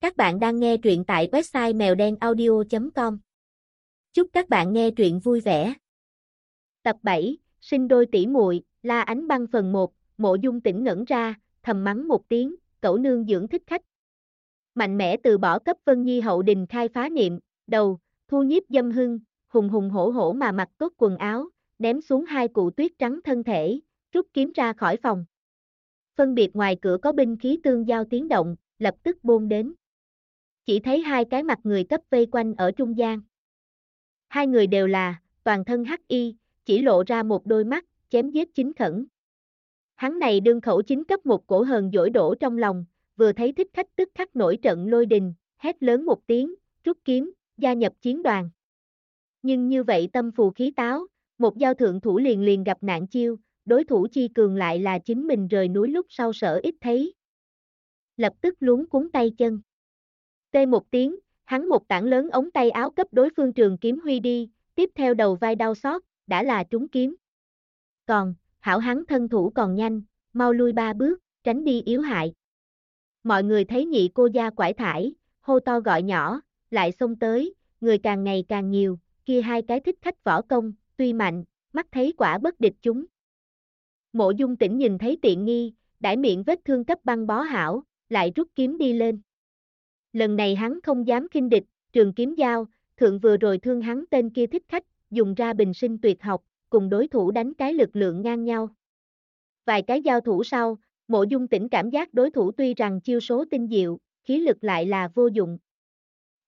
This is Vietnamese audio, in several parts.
Các bạn đang nghe truyện tại website mèo đen audio.com. Chúc các bạn nghe truyện vui vẻ. Tập 7, sinh đôi tỷ muội, La Ánh Băng phần 1, Mộ Dung tỉnh ngẩn ra, thầm mắng một tiếng, cậu nương dưỡng thích khách. Mạnh mẽ từ bỏ cấp Vân Nhi hậu đình khai phá niệm, đầu, thu nhiếp dâm hưng, hùng hùng hổ hổ mà mặc tốt quần áo, ném xuống hai cụ tuyết trắng thân thể, rút kiếm ra khỏi phòng. Phân biệt ngoài cửa có binh khí tương giao tiếng động, lập tức buông đến chỉ thấy hai cái mặt người cấp vây quanh ở trung gian. Hai người đều là, toàn thân hắc y, chỉ lộ ra một đôi mắt, chém giết chính khẩn. Hắn này đương khẩu chính cấp một cổ hờn dỗi đổ trong lòng, vừa thấy thích khách tức khắc nổi trận lôi đình, hét lớn một tiếng, rút kiếm, gia nhập chiến đoàn. Nhưng như vậy tâm phù khí táo, một giao thượng thủ liền liền gặp nạn chiêu, đối thủ chi cường lại là chính mình rời núi lúc sau sở ít thấy. Lập tức luống cuốn tay chân. Tê một tiếng, hắn một tảng lớn ống tay áo cấp đối phương trường kiếm huy đi, tiếp theo đầu vai đau xót, đã là trúng kiếm. Còn, hảo hắn thân thủ còn nhanh, mau lui ba bước, tránh đi yếu hại. Mọi người thấy nhị cô gia quải thải, hô to gọi nhỏ, lại xông tới, người càng ngày càng nhiều, kia hai cái thích khách võ công, tuy mạnh, mắt thấy quả bất địch chúng. Mộ dung tỉnh nhìn thấy tiện nghi, đãi miệng vết thương cấp băng bó hảo, lại rút kiếm đi lên. Lần này hắn không dám kinh địch, trường kiếm giao, thượng vừa rồi thương hắn tên kia thích khách, dùng ra bình sinh tuyệt học, cùng đối thủ đánh cái lực lượng ngang nhau. Vài cái giao thủ sau, mộ dung tỉnh cảm giác đối thủ tuy rằng chiêu số tinh diệu, khí lực lại là vô dụng.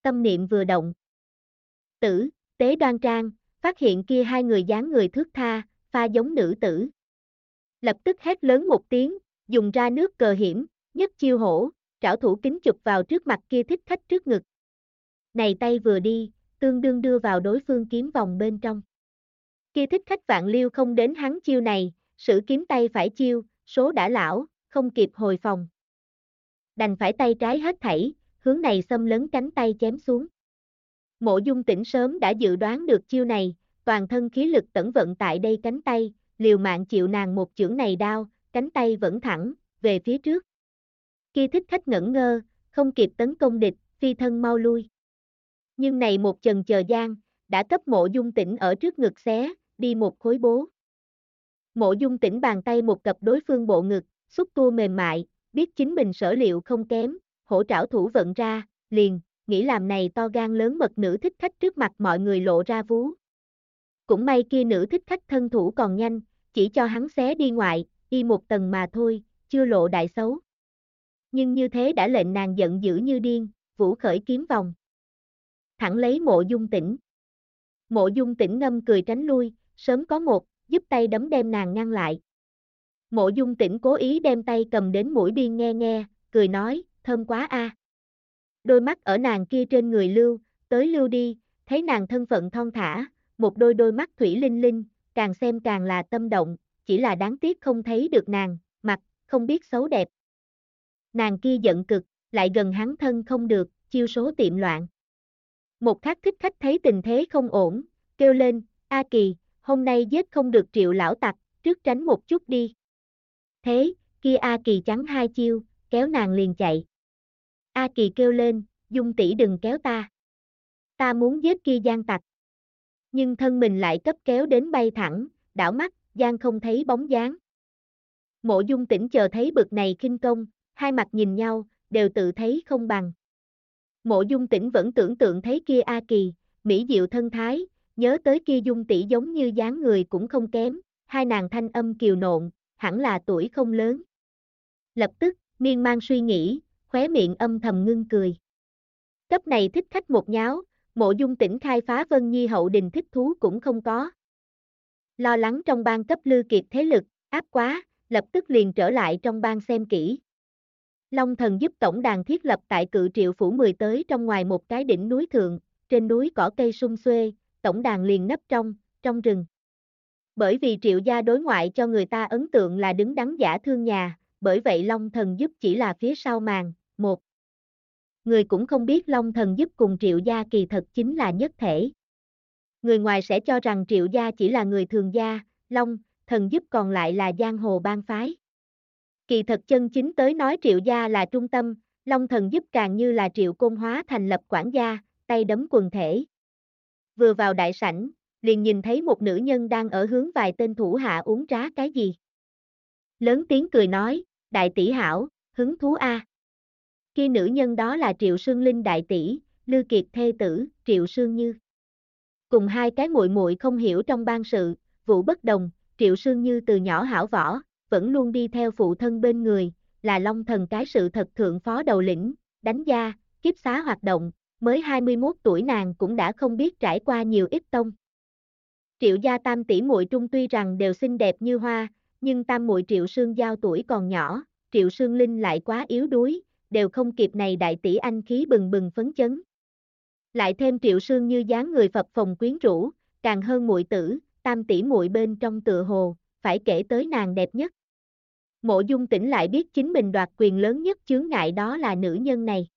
Tâm niệm vừa động. Tử, tế đoan trang, phát hiện kia hai người dáng người thước tha, pha giống nữ tử. Lập tức hét lớn một tiếng, dùng ra nước cờ hiểm, nhất chiêu hổ, trảo thủ kính chụp vào trước mặt kia thích khách trước ngực. Này tay vừa đi, tương đương đưa vào đối phương kiếm vòng bên trong. Kia thích khách vạn liêu không đến hắn chiêu này, sử kiếm tay phải chiêu, số đã lão, không kịp hồi phòng. Đành phải tay trái hết thảy, hướng này xâm lấn cánh tay chém xuống. Mộ dung tỉnh sớm đã dự đoán được chiêu này, toàn thân khí lực tẩn vận tại đây cánh tay, liều mạng chịu nàng một chưởng này đau, cánh tay vẫn thẳng, về phía trước. Kia thích khách ngẩn ngơ, không kịp tấn công địch, phi thân mau lui. Nhưng này một chần chờ gian, đã cấp mộ dung tỉnh ở trước ngực xé, đi một khối bố. Mộ dung tỉnh bàn tay một cặp đối phương bộ ngực, xúc tua mềm mại, biết chính mình sở liệu không kém, hỗ trảo thủ vận ra, liền, nghĩ làm này to gan lớn mật nữ thích khách trước mặt mọi người lộ ra vú. Cũng may kia nữ thích khách thân thủ còn nhanh, chỉ cho hắn xé đi ngoại, đi một tầng mà thôi, chưa lộ đại xấu nhưng như thế đã lệnh nàng giận dữ như điên, vũ khởi kiếm vòng. Thẳng lấy mộ dung tỉnh. Mộ dung tỉnh ngâm cười tránh lui, sớm có một, giúp tay đấm đem nàng ngăn lại. Mộ dung tỉnh cố ý đem tay cầm đến mũi biên nghe nghe, cười nói, thơm quá a. Đôi mắt ở nàng kia trên người lưu, tới lưu đi, thấy nàng thân phận thon thả, một đôi đôi mắt thủy linh linh, càng xem càng là tâm động, chỉ là đáng tiếc không thấy được nàng, mặt, không biết xấu đẹp nàng kia giận cực, lại gần hắn thân không được, chiêu số tiệm loạn. Một khắc thích khách thấy tình thế không ổn, kêu lên, A Kỳ, hôm nay giết không được triệu lão tặc, trước tránh một chút đi. Thế, kia A Kỳ trắng hai chiêu, kéo nàng liền chạy. A Kỳ kêu lên, dung tỷ đừng kéo ta. Ta muốn giết kia gian tặc. Nhưng thân mình lại cấp kéo đến bay thẳng, đảo mắt, gian không thấy bóng dáng. Mộ dung tỉnh chờ thấy bực này kinh công, hai mặt nhìn nhau, đều tự thấy không bằng. Mộ dung tỉnh vẫn tưởng tượng thấy kia A Kỳ, mỹ diệu thân thái, nhớ tới kia dung tỷ giống như dáng người cũng không kém, hai nàng thanh âm kiều nộn, hẳn là tuổi không lớn. Lập tức, miên mang suy nghĩ, khóe miệng âm thầm ngưng cười. Cấp này thích khách một nháo, mộ dung tỉnh khai phá Vân Nhi hậu đình thích thú cũng không có. Lo lắng trong ban cấp lư kiệt thế lực, áp quá, lập tức liền trở lại trong ban xem kỹ. Long thần giúp tổng đàn thiết lập tại cự triệu phủ 10 tới trong ngoài một cái đỉnh núi thượng, trên núi cỏ cây sung xuê, tổng đàn liền nấp trong, trong rừng. Bởi vì triệu gia đối ngoại cho người ta ấn tượng là đứng đắn giả thương nhà, bởi vậy Long thần giúp chỉ là phía sau màn, một. Người cũng không biết Long thần giúp cùng triệu gia kỳ thật chính là nhất thể. Người ngoài sẽ cho rằng triệu gia chỉ là người thường gia, Long, thần giúp còn lại là giang hồ bang phái. Kỳ thật chân chính tới nói triệu gia là trung tâm, Long thần giúp càng như là triệu côn hóa thành lập quản gia, tay đấm quần thể. Vừa vào đại sảnh, liền nhìn thấy một nữ nhân đang ở hướng vài tên thủ hạ uống trá cái gì. Lớn tiếng cười nói, đại tỷ hảo, hứng thú a. Khi nữ nhân đó là Triệu Sương Linh đại tỷ, Lư Kiệt thê tử, Triệu Sương Như. Cùng hai cái muội muội không hiểu trong ban sự, vụ bất đồng, Triệu Sương Như từ nhỏ hảo võ, vẫn luôn đi theo phụ thân bên người, là Long Thần cái sự thật thượng phó đầu lĩnh, đánh gia, kiếp xá hoạt động, mới 21 tuổi nàng cũng đã không biết trải qua nhiều ít tông. Triệu gia tam tỷ muội trung tuy rằng đều xinh đẹp như hoa, nhưng tam muội Triệu Sương Giao tuổi còn nhỏ, Triệu Sương Linh lại quá yếu đuối, đều không kịp này đại tỷ anh khí bừng bừng phấn chấn. Lại thêm Triệu Sương như dáng người phập phồng quyến rũ, càng hơn muội tử, tam tỷ muội bên trong tựa hồ, phải kể tới nàng đẹp nhất. Mộ dung tỉnh lại biết chính mình đoạt quyền lớn nhất chướng ngại đó là nữ nhân này.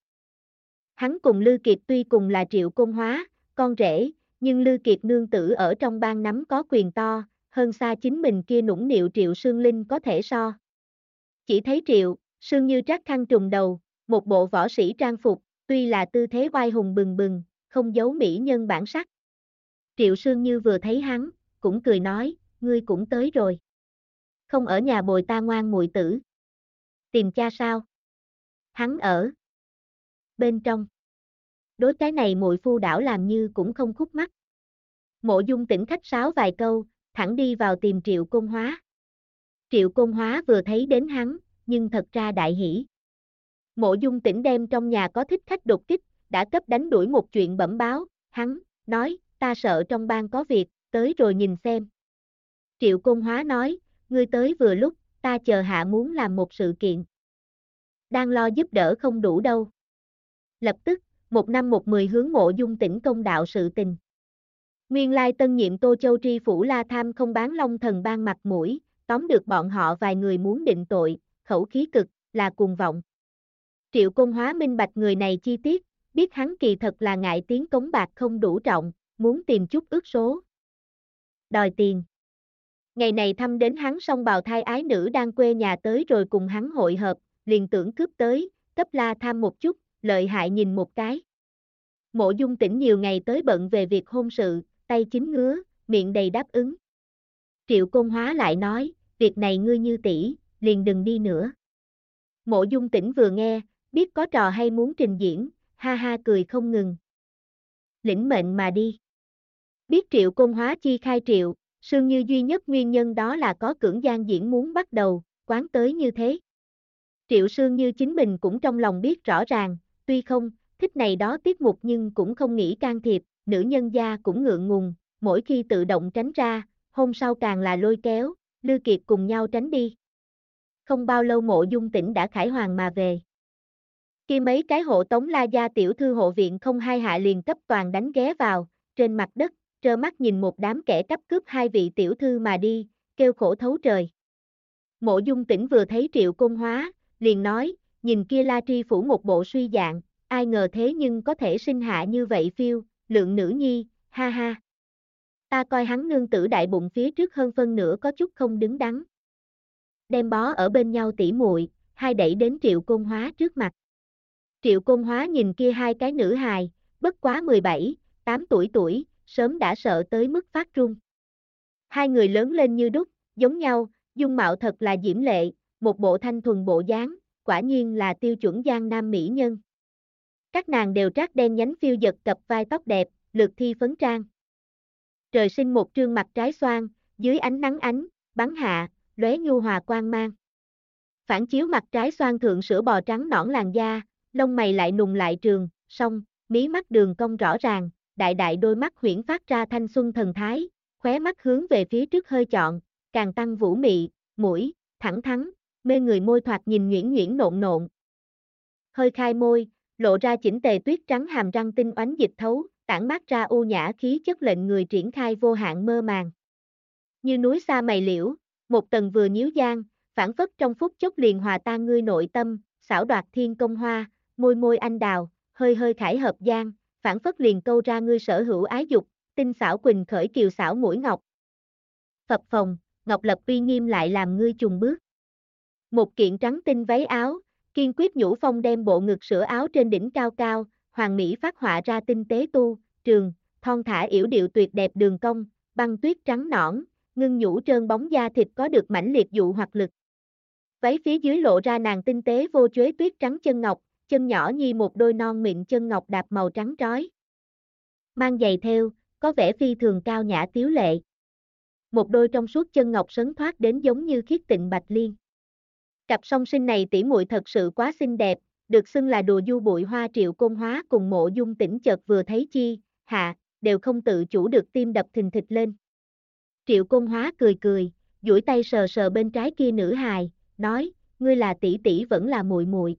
Hắn cùng Lư Kiệt tuy cùng là triệu công hóa, con rể, nhưng Lư Kiệt nương tử ở trong bang nắm có quyền to, hơn xa chính mình kia nũng nịu triệu sương linh có thể so. Chỉ thấy triệu, sương như trác khăn trùng đầu, một bộ võ sĩ trang phục, tuy là tư thế oai hùng bừng bừng, không giấu mỹ nhân bản sắc. Triệu sương như vừa thấy hắn, cũng cười nói, ngươi cũng tới rồi. Không ở nhà bồi ta ngoan muội tử. Tìm cha sao? Hắn ở. Bên trong. Đối cái này muội phu đảo làm như cũng không khúc mắt. Mộ dung tỉnh khách sáo vài câu, thẳng đi vào tìm triệu công hóa. Triệu công hóa vừa thấy đến hắn, nhưng thật ra đại hỷ. Mộ dung tỉnh đem trong nhà có thích khách đột kích, đã cấp đánh đuổi một chuyện bẩm báo, hắn, nói, ta sợ trong bang có việc, tới rồi nhìn xem. Triệu Công Hóa nói, ngươi tới vừa lúc, ta chờ hạ muốn làm một sự kiện. Đang lo giúp đỡ không đủ đâu. Lập tức, một năm một mười hướng mộ dung tỉnh công đạo sự tình. Nguyên lai tân nhiệm Tô Châu Tri Phủ La Tham không bán long thần ban mặt mũi, tóm được bọn họ vài người muốn định tội, khẩu khí cực, là cuồng vọng. Triệu Công Hóa minh bạch người này chi tiết, biết hắn kỳ thật là ngại tiếng cống bạc không đủ trọng, muốn tìm chút ước số. Đòi tiền. Ngày này thăm đến hắn xong bào thai ái nữ đang quê nhà tới rồi cùng hắn hội hợp, liền tưởng cướp tới, cấp la tham một chút, lợi hại nhìn một cái. Mộ dung tỉnh nhiều ngày tới bận về việc hôn sự, tay chính ngứa, miệng đầy đáp ứng. Triệu Công Hóa lại nói, việc này ngươi như tỷ, liền đừng đi nữa. Mộ dung tỉnh vừa nghe, biết có trò hay muốn trình diễn, ha ha cười không ngừng. Lĩnh mệnh mà đi. Biết triệu công hóa chi khai triệu, sương như duy nhất nguyên nhân đó là có cưỡng gian diễn muốn bắt đầu, quán tới như thế. Triệu sương như chính mình cũng trong lòng biết rõ ràng, tuy không, thích này đó tiết mục nhưng cũng không nghĩ can thiệp, nữ nhân gia cũng ngượng ngùng, mỗi khi tự động tránh ra, hôm sau càng là lôi kéo, Lư Kiệt cùng nhau tránh đi. Không bao lâu mộ dung tỉnh đã khải hoàng mà về. Khi mấy cái hộ tống la gia tiểu thư hộ viện không hai hạ liền cấp toàn đánh ghé vào, trên mặt đất, trơ mắt nhìn một đám kẻ cắp cướp hai vị tiểu thư mà đi, kêu khổ thấu trời. Mộ dung tỉnh vừa thấy triệu công hóa, liền nói, nhìn kia la tri phủ một bộ suy dạng, ai ngờ thế nhưng có thể sinh hạ như vậy phiêu, lượng nữ nhi, ha ha. Ta coi hắn nương tử đại bụng phía trước hơn phân nửa có chút không đứng đắn. Đem bó ở bên nhau tỉ muội, hai đẩy đến triệu công hóa trước mặt. Triệu công hóa nhìn kia hai cái nữ hài, bất quá 17, 8 tuổi tuổi, sớm đã sợ tới mức phát run. Hai người lớn lên như đúc, giống nhau, dung mạo thật là diễm lệ, một bộ thanh thuần bộ dáng, quả nhiên là tiêu chuẩn giang nam mỹ nhân. Các nàng đều trát đen nhánh phiêu giật cặp vai tóc đẹp, lượt thi phấn trang. Trời sinh một trương mặt trái xoan, dưới ánh nắng ánh, bắn hạ, lóe nhu hòa quang mang. Phản chiếu mặt trái xoan thượng sữa bò trắng nõn làn da, lông mày lại nùng lại trường, song, mí mắt đường cong rõ ràng, đại đại đôi mắt huyển phát ra thanh xuân thần thái, khóe mắt hướng về phía trước hơi chọn, càng tăng vũ mị, mũi, thẳng thắn, mê người môi thoạt nhìn nhuyễn nhuyễn nộn nộn. Hơi khai môi, lộ ra chỉnh tề tuyết trắng hàm răng tinh oánh dịch thấu, tản mát ra u nhã khí chất lệnh người triển khai vô hạn mơ màng. Như núi xa mày liễu, một tầng vừa nhíu giang, phản phất trong phút chốc liền hòa tan ngươi nội tâm, xảo đoạt thiên công hoa, môi môi anh đào, hơi hơi khải hợp giang, phản phất liền câu ra ngươi sở hữu ái dục, tinh xảo quỳnh khởi kiều xảo mũi ngọc. Phập phòng, ngọc lập uy nghiêm lại làm ngươi trùng bước. Một kiện trắng tinh váy áo, kiên quyết nhũ phong đem bộ ngực sữa áo trên đỉnh cao cao, hoàng mỹ phát họa ra tinh tế tu, trường, thon thả yểu điệu tuyệt đẹp đường cong, băng tuyết trắng nõn, ngưng nhũ trơn bóng da thịt có được mãnh liệt dụ hoặc lực. Váy phía dưới lộ ra nàng tinh tế vô chuế tuyết trắng chân ngọc, chân nhỏ nhi một đôi non mịn chân ngọc đạp màu trắng trói. Mang giày theo, có vẻ phi thường cao nhã tiếu lệ. Một đôi trong suốt chân ngọc sấn thoát đến giống như khiết tịnh bạch liên. Cặp song sinh này tỷ muội thật sự quá xinh đẹp, được xưng là đùa du bụi hoa triệu côn hóa cùng mộ dung tỉnh chợt vừa thấy chi, hạ, đều không tự chủ được tim đập thình thịch lên. Triệu côn hóa cười cười, duỗi tay sờ sờ bên trái kia nữ hài, nói, ngươi là tỷ tỷ vẫn là muội muội.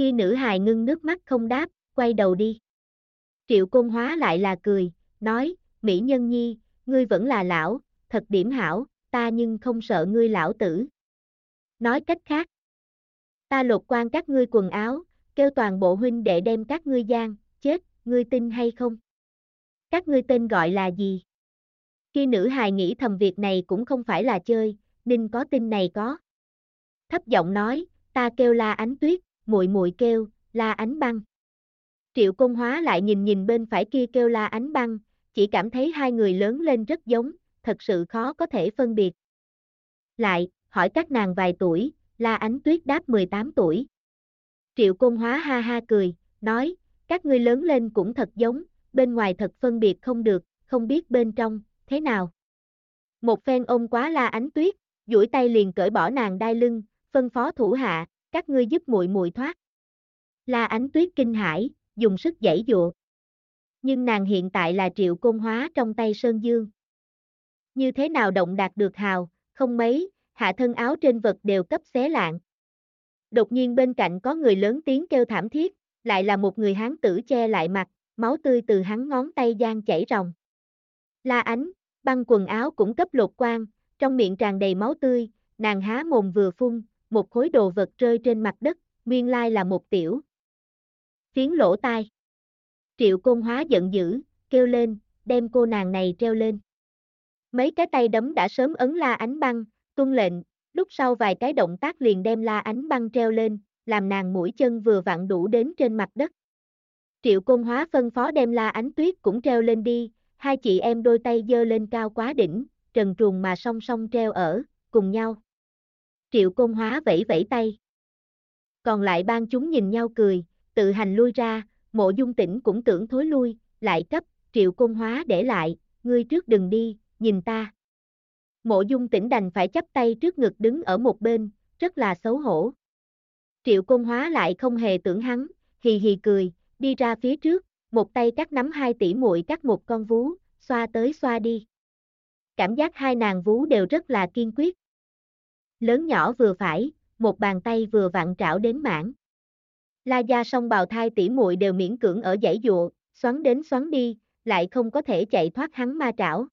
Kia nữ hài ngưng nước mắt không đáp, quay đầu đi. Triệu côn hóa lại là cười, nói, Mỹ nhân nhi, ngươi vẫn là lão, thật điểm hảo, ta nhưng không sợ ngươi lão tử. Nói cách khác, ta lột quan các ngươi quần áo, kêu toàn bộ huynh đệ đem các ngươi gian, chết, ngươi tin hay không? Các ngươi tên gọi là gì? Khi nữ hài nghĩ thầm việc này cũng không phải là chơi, Ninh có tin này có. Thấp giọng nói, ta kêu la ánh tuyết, muội muội kêu, la ánh băng. Triệu công hóa lại nhìn nhìn bên phải kia kêu la ánh băng, chỉ cảm thấy hai người lớn lên rất giống, thật sự khó có thể phân biệt. Lại, hỏi các nàng vài tuổi, la ánh tuyết đáp 18 tuổi. Triệu công hóa ha ha cười, nói, các ngươi lớn lên cũng thật giống, bên ngoài thật phân biệt không được, không biết bên trong, thế nào. Một phen ôm quá la ánh tuyết, duỗi tay liền cởi bỏ nàng đai lưng, phân phó thủ hạ, các ngươi giúp muội muội thoát. La ánh tuyết kinh hãi, dùng sức giãy dụa. Nhưng nàng hiện tại là triệu côn hóa trong tay Sơn Dương. Như thế nào động đạt được hào, không mấy, hạ thân áo trên vật đều cấp xé lạng. Đột nhiên bên cạnh có người lớn tiếng kêu thảm thiết, lại là một người hán tử che lại mặt, máu tươi từ hắn ngón tay gian chảy ròng. La ánh, băng quần áo cũng cấp lột quang, trong miệng tràn đầy máu tươi, nàng há mồm vừa phun, một khối đồ vật rơi trên mặt đất, nguyên lai là một tiểu. Phiến lỗ tai. Triệu côn hóa giận dữ, kêu lên, đem cô nàng này treo lên. Mấy cái tay đấm đã sớm ấn la ánh băng, tuân lệnh, lúc sau vài cái động tác liền đem la ánh băng treo lên, làm nàng mũi chân vừa vặn đủ đến trên mặt đất. Triệu côn hóa phân phó đem la ánh tuyết cũng treo lên đi, hai chị em đôi tay dơ lên cao quá đỉnh, trần truồng mà song song treo ở, cùng nhau. Triệu côn hóa vẫy vẫy tay. Còn lại ban chúng nhìn nhau cười, tự hành lui ra, mộ dung tỉnh cũng tưởng thối lui, lại cấp, triệu côn hóa để lại, ngươi trước đừng đi, nhìn ta. Mộ dung tỉnh đành phải chấp tay trước ngực đứng ở một bên, rất là xấu hổ. Triệu côn hóa lại không hề tưởng hắn, hì hì cười, đi ra phía trước, một tay cắt nắm hai tỷ muội cắt một con vú, xoa tới xoa đi. Cảm giác hai nàng vú đều rất là kiên quyết. Lớn nhỏ vừa phải, một bàn tay vừa vặn trảo đến mãn. La gia song bào thai tỉ muội đều miễn cưỡng ở dãy dụa, xoắn đến xoắn đi, lại không có thể chạy thoát hắn ma trảo.